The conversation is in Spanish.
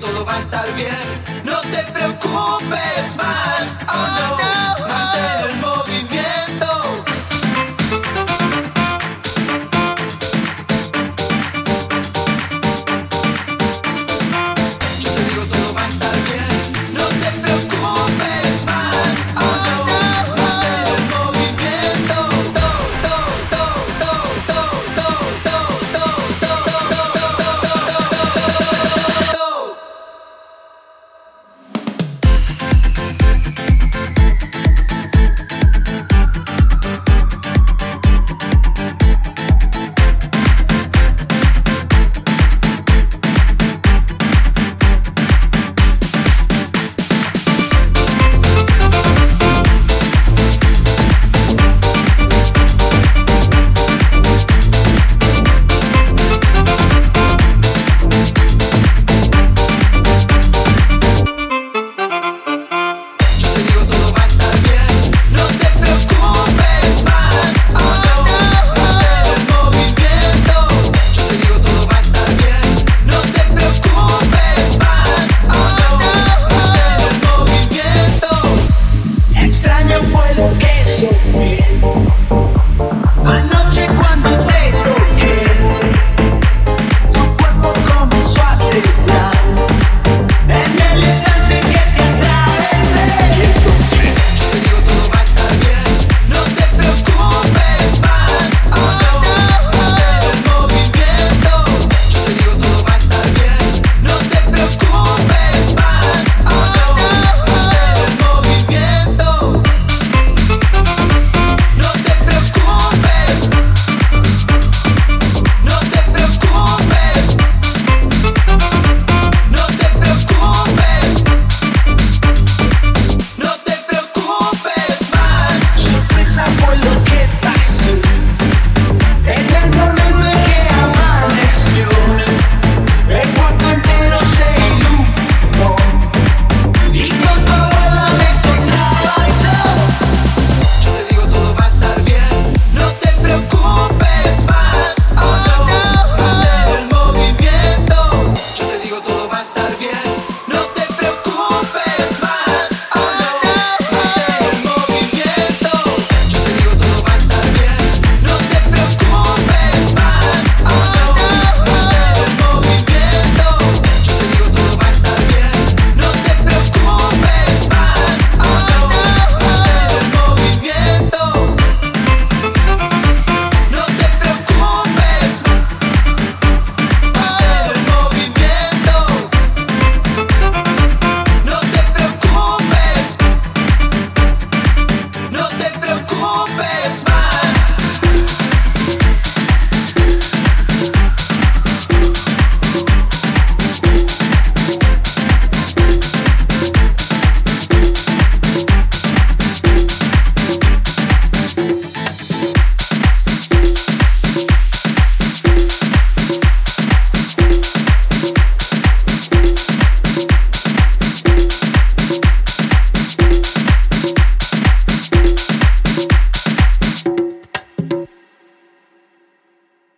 todo va a estar bien. No te preocupes más.